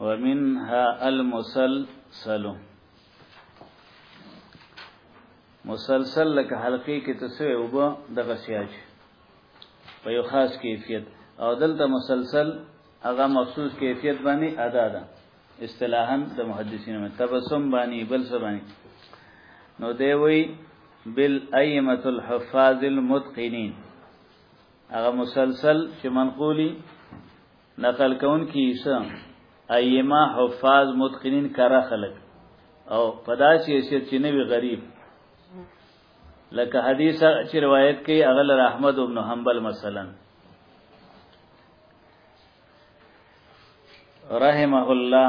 ومنها المسلسل مسلسل لکه حلقې کې تسوي وب دغه سیاج په یو خاص کیفیت او دلته مسلسل هغه مخصوص کیفیت باندې ادا ده اصطلاحا د محدثینو مت تبسم باندې بل څه باندې نو دی وی بالایمه الحفاظ المتقنین هغه مسلسل چې منقولی نقل کون کی ایسا ایما حفاظ متقنین کرا خلق او پداسی حیثیت چې نوی غریب لکه حدیث چې روایت کوي اغل احمد ابن حنبل مثلا رحمه الله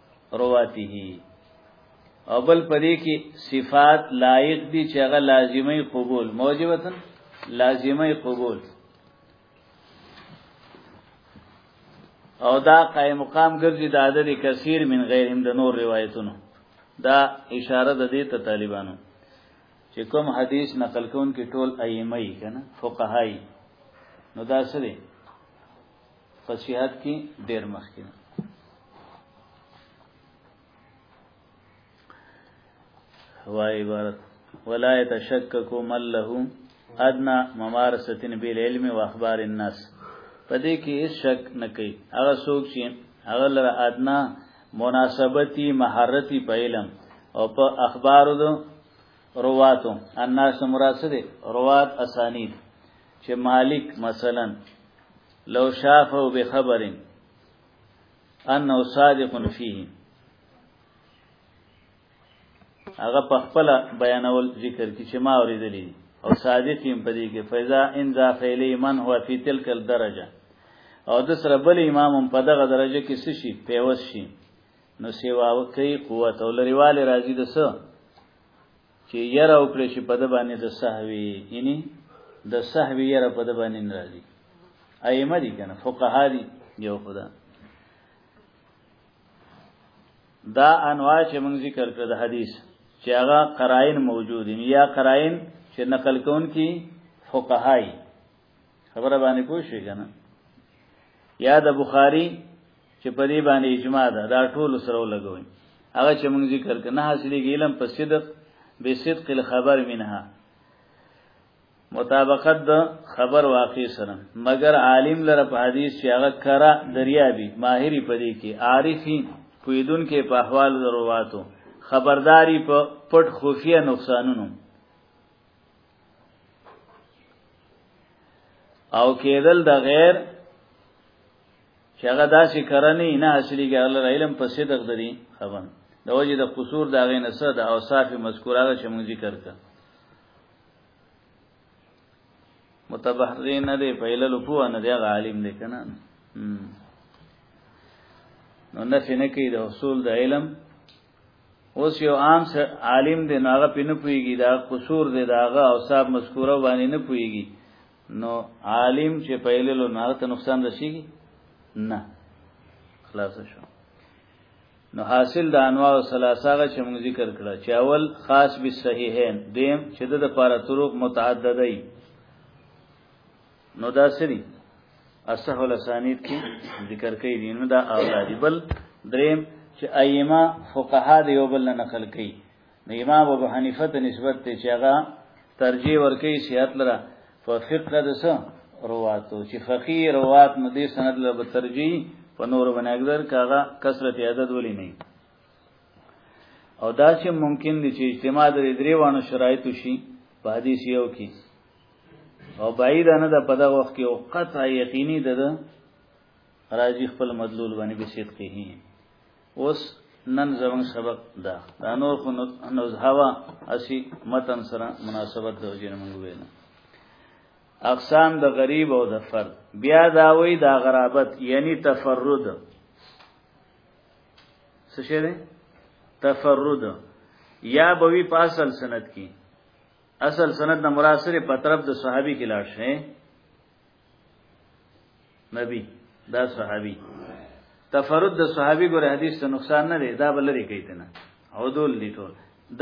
رواته او بل پدې کې صفات لایق دي چې هغه لازمي قبول موجبتن لازمي قبول او دا قائم مقام ګرځي د عدد کثیر من غیرهم د نور روایتونو دا اشاره د دې ته طالبانو چې کوم حدیث نقل کون کې ټول ائمه یې کنه فقهای نو دا سره فصیحت کې ډیر مخکې وای عبارت ولا يتشكك من له ادنى ممارسه بالعلم واخبار الناس پدې کې هیڅ شک نه کوي هغه څوک چې هغه لره ادنا مناسبتي مهارتي په علم او په اخبارو دو رواتو الناس مراد څه دي روات اسانید چې مالک مثلا لو شافه بخبر انه صادق فيه هغه په خپل بیانول ذکر کی چې ما اوریدلی او صادق هم پدې کې فیضا ان ذا فعلی من هو فی تلک الدرجه او د سره بل امام هم په دغه درجه کې سشي پیوس شي نو سیوا وکي قوت او لريواله راځي د سره چې یره او کړی شي په د باندې د سهوی یعنی د سهوی یره په د باندې ناراضي ائمه دي کنه فقها دي یو خدا دا انواع چې موږ ذکر کړ د حدیث چې هغه قرائن موجود دي یا قرائن چې نقل کون کی فقهای خبره باندې پوه شئ کنه یا د بخاری چې په دې باندې اجماع ده دا ټول سره لګوي هغه چې موږ ذکر کنه حاصلېږي علم په صدق به صدق الخبر منها مطابقت د خبر واقع سره مگر عالم لره په حدیث چې هغه کرا دریابي ماهری پدې کې عارفي پویدون کې په احوال ضرورتو خبرداري په پټ خفیه نقصانونو او کېدل د غیر چې هغه داسې کرنې نه حاصلې ګرل علم په صدق دري خبر د وجه د قصور دا غي نسه د اوصاف مذکوره چې موږ ذکر کړ متبحرین نه دی په علل په نه دی عالم دی کنه نو نفي نه کوي د اصول د علم اوس یو عام سر عالم دی ناغه پینې پویږي دا قصور دی داغه او صاحب مذکوره باندې نه پویږي نو عالم چې پیللو نه ته نقصان رسیږي نه خلاص شو نو حاصل د انواع ثلاثه چې موږ ذکر کړه چې اول خاص به صحیحین دیم چې د لپاره طرق متعددای نو دا سری اصح الاسانید کې ذکر کوي دي نو دا اولاد بل دریم چې ائمه فقها دی یو بل نقل کوي نو امام ابو حنیفه ته نسبت ته چې هغه ترجیح ورکړي صحت لره په فقه د څه رواتو چې فقيه روات نو دې سند له ترجیح په نور باندې اقدر کاغه کثرت عدد ولې نه او دا چې ممکن دي چې اجتماع د دریوانو شرایطو شي په حدیث یو کې او بعید نه د په دغه وخت کې او قطع یقیني ده راځي خپل مدلول باندې به صدق هي اوس نن زمون سبق دا دا نور خو نوز هوا اسی متن سره مناسبت د وجه موږ ویل اقسام د غریب او د فرد بیا دا وی دا غرابت یعنی تفرد څه شه تفرد یا بوی پاسل سند کی اصل سند نه مراد سره په طرف د صحابي کې لاړ شي نبی دا صحابي تفرد د صحابي ګره حدیث ته نقصان نه دی دا بلری کوي ته نه عدول دي ټول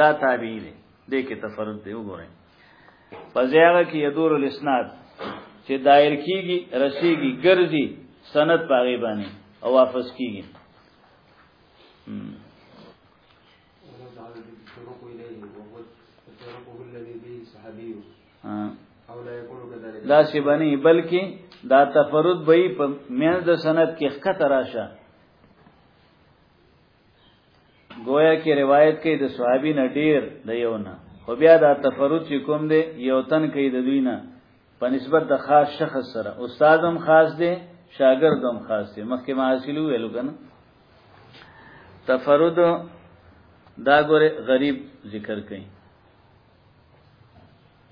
دا تابعی دی دې کې تفرد دی وګورئ فزیاغه کې یدور الاسناد چې دایر کیږي رسیږي ګرځي سند پاغي باندې او واپس کیږي دا سی بنی بلکې دا تفرد به په مینځ د سند کې خکته راشه گویا کې روایت کې د صحابي نه ډیر د یو نه خو بیا دا تفرد چې کوم دی یو تن کې د دوی نه په نسبت د خاص شخص سره استاد هم خاص دی شاګرد هم خاص دی مخکې ما حاصل ویلو کنه تفرد دا ګوره غریب ذکر کړي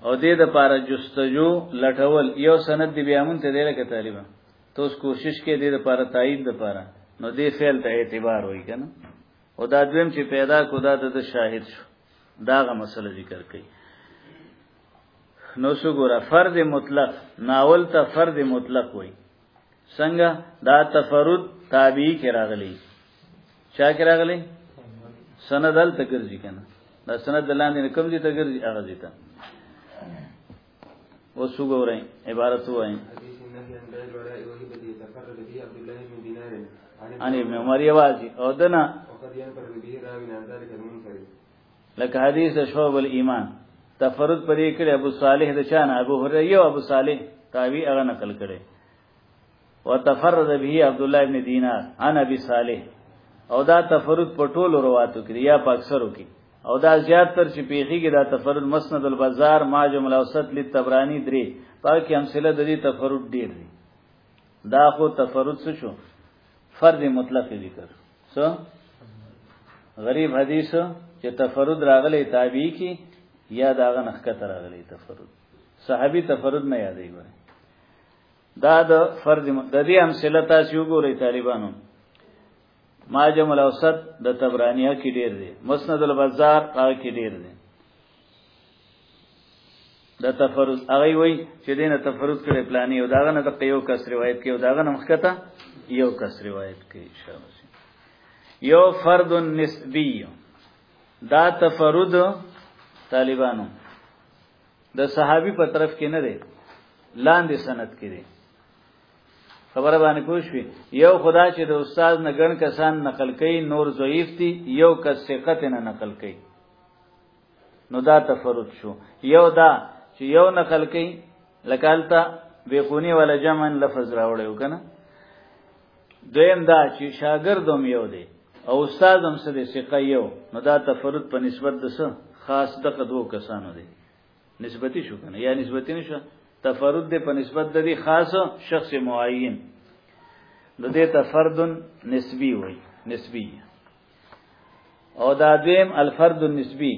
او دې د پاره جستجو لټول یو سند دی بیا مونته دی لکه طالبہ ته اوس کوشش کې دې د پاره تایید د پاره نو دې فعل ته اعتبار وای کنه او دا دویم چې پیدا کو دا د شاهد شو داغه مسله ذکر کړي نو سګوره فرض مطلق ناول ته فرض مطلق وای څنګه دا تفرد تابعی کې راغلی چا کې راغلی سند ال تکرځي کنه دا سند لاندې کوم دي تکرځي هغه دي ته وسوګورئ عبارت وای ان ابن عمر یوازي او دنا لکه حدیث د شعب الایمان تفرد پرې کړي ابو صالح د چان ابو هريره یو ابو صالح تابعی هغه نقل کړي وتفرد به عبد الله ابن دینار عن ابي صالح او دا تفرد په ټولو رواتو کې یا په اکثرو کې او دا زیات تر چې پیخي کې دا تفرد مسند البازار ماجم الاوسط للطبراني درې پاکي امثله د دې تفرد ډیر دي دا خو تفرد څه شو فرد مطلق ذکر سو غریب حدیث چې تفرد راغلی تابعی کی یا داغه نخکته راغلی تفرد صحابي تفرد نه یادې وره دا د فرض د دې امثله تاسو وګورئ طالبانو ماجم الاوسط د تبرانیه کې ډیر دی مسند البزار هغه کې ډیر دی د تفرز هغه وی چې دینه تفرز کړي پلاني او داغه نه د یو کس روایت کې او داغه نه مخکته یو کس روایت کې شابه یو فرد نسبی دا تفرد طالبانو د صحابي په طرف کې نه دی لاندې سند کې دی خبره باندې پوښوي یو خدا چې د استاد نه ګڼ کسان نقل کوي نور ضعیف دي یو کس ثقت نه نقل کوي نو دا تفرد شو یو دا چې یو نقل کوي لکالتا بیخونی ولا جمع لفظ راوړی وکنه دویم دا چې شاګرد هم یو دی او استاد هم سره ثقه یو نو دا تفرد په نسبت د څه خاص دغه دوه کسانو دی نسبتی شو کنه یا نسبتی نشو تفرد دی په نسبت د دې خاص شخص معین د دې تفردن نسبی وای نسبی او دا دویم الفرد النسبی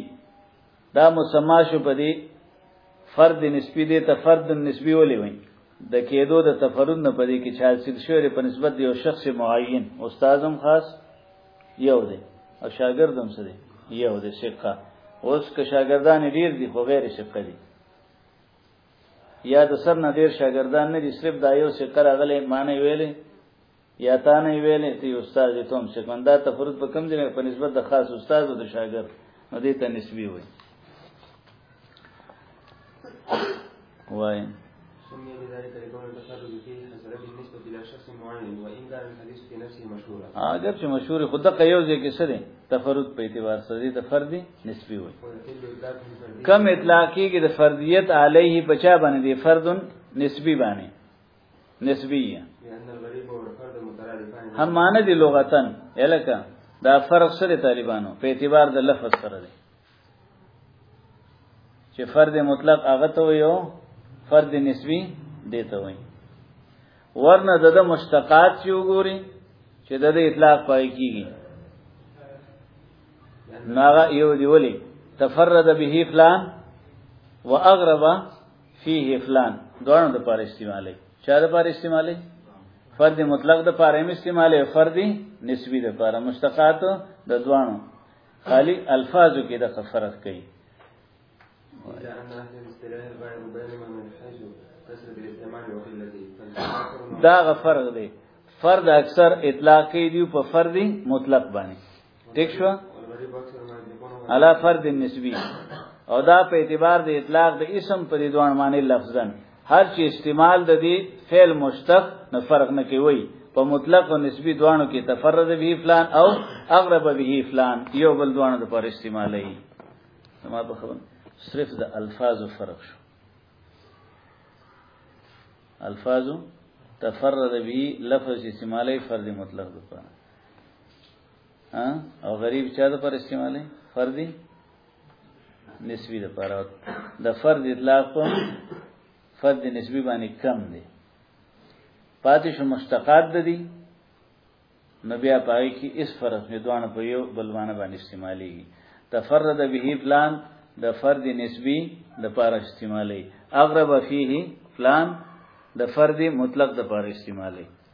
دا مسما شو په دې فرد نسبی دې ته فرد نسبی ولې وایي د کېدو د تفرد نه پدې کې چا سید شوی په نسبت یو شخص معین استادم خاص یو دی او شاګردم سره یو دی شقه اوس که شاګردان ډیر دي خو غیر شقه دي یا د سر نه ډیر شاګردان نه دي صرف دا یو شقه راغلی معنی ویلې یا تا نه ویلې ته استاد دې ته هم څه کوم دا تفرد په کم ځای په نسبت د خاص استاد او د شاګرد نو دې ته نسبی وایي وایي سمي بذلك لكون التفرد فيه حصل بالنسبة إلى شخص معين وإن كان الحديث في نفسه مشهورا اگر چې مشهور خود د قیو ځای کې سره تفرد په اعتبار سره د فردي نسبی وي کم اطلاقی کې د فردیت علیه بچا باندې فردن نسبی باندې نسبیه هم معنی دی لغتن الکه دا فرق سره طالبانو په اعتبار د لفظ سره دی چې فرد مطلق هغه ته ویو فرد نسبی دی ته وی ورنه د مشتقات چې وګوري چې د اطلاق پای کیږي ناغه یو دی ولی تفرد به فلان واغرب فيه فلان دوانو د پاره استعمالي چا د پاره استعمالي فرد مطلق د پاره هم استعمالي فرد نسبی د پاره مشتقات د دوانو خالی الفاظو کې د فرق کوي دا غفرق دی فرد اکثر اطلاق کوي دی په فرد مطلق باندې ټیک شو علا فرد نسبی او دا په اعتبار د اطلاق د اسم پر دوان معنی لفظا هر چې استعمال د دې فعل مشتق نه فرق نه کوي په مطلق او نسبی دوانو کې تفرد به فلان او اغرب به فلان یو بل دوانو د پر استعمالي ما په خبر صرف د الفاظ فرق شو الفاظ تفرد به لفظ استعمالي فرد مطلق د پر ها او غریب چا د پر استعمالي فردي نسبی د پر د فرد اطلاق په فرد نسبی باندې کم دی پاتې شو مشتقات د دي نو بیا پای کې اس فرق نه دوان په یو بل باندې باندې استعمالي تفرد به فلان د فرد نسبی د پر استعمالي اغرب فيه فلان د فرد مطلق د پر استعمالي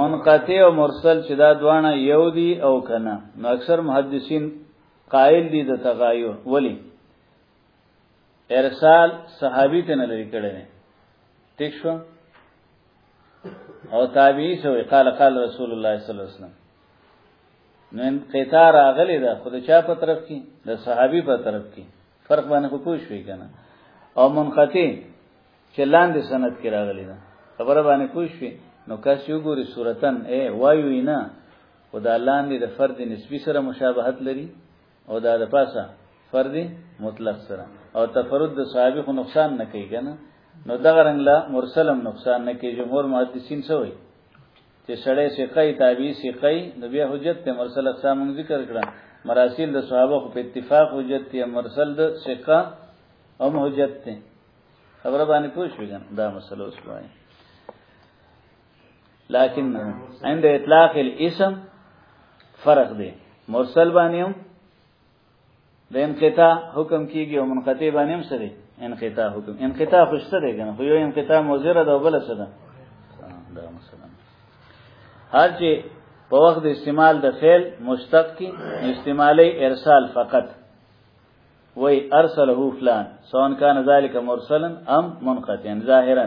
منقطع او مرسل چې دا دوانه یو دی او کنه نو اکثر محدثین قائل دي د تغایو ولی ارسال صحابي ته نه لري کړي نه ٹھیک شو او تابعی سوې قال قال رسول الله صلی الله علیه وسلم نو قطار اغلی ده خود چا په طرف کې د صحابي په طرف کې فرق باندې خو پوه شوي کنه او منقطع چې لاندې سند کې راغلی ده خبره باندې پوه شوي نو کاس یو ګوري صورتن اے وایو نه او دا لاندې د فرد نسبی سره مشابهت لري او دا د پاسه فرد مطلق سره او تفرد د صحابي خو نقصان نه کوي کنه نو دا رنګ لا مرسلم نقصان نه کوي جمهور محدثین سوی چې سړی ثقه تابعی ثقه نو بیا حجت ته مرسل اقسام ذکر کړه مراسل د صحابه خو په اتفاق حجت ته مرسل د ثقه هم حجت ته خبره باندې پوه شو دا مسله اوس وایي لكن عند اطلاق الاسم فرق دی مرسل باندې هم د انقطاع حکم کیږي او منقطع باندې هم سره انقطاع حکم انقطاع خو څه دی کنه خو یو انقطاع مزره ده بل څه ده دا مثلا هر چې په وخت د استعمال د فعل مشتق کی استعمالی ارسال فقط وی ارسله فلان سواء کان ذلك مرسلا ام منقطعا ظاهرا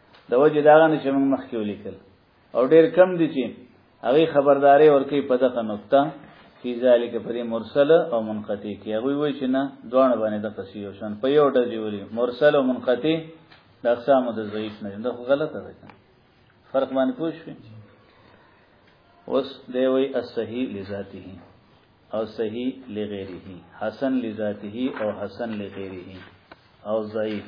د وجه دا غنه چې موږ مخکې ولیکل او ډیر کم دي چې هغه خبرداري ورکې په دغه نقطه فی ذالک پر مرسل او منقطع کې هغه وی چې نه دوه باندې د قصیو شان په یو ډول ویلي مرسل او منقطع د اقسام د ضعیف نه ده خو غلطه ده فرق باندې پوه شئ اوس دی وی الصحیح لذاته او صحیح لغیره حسن لذاته او حسن لغیره او ضعیف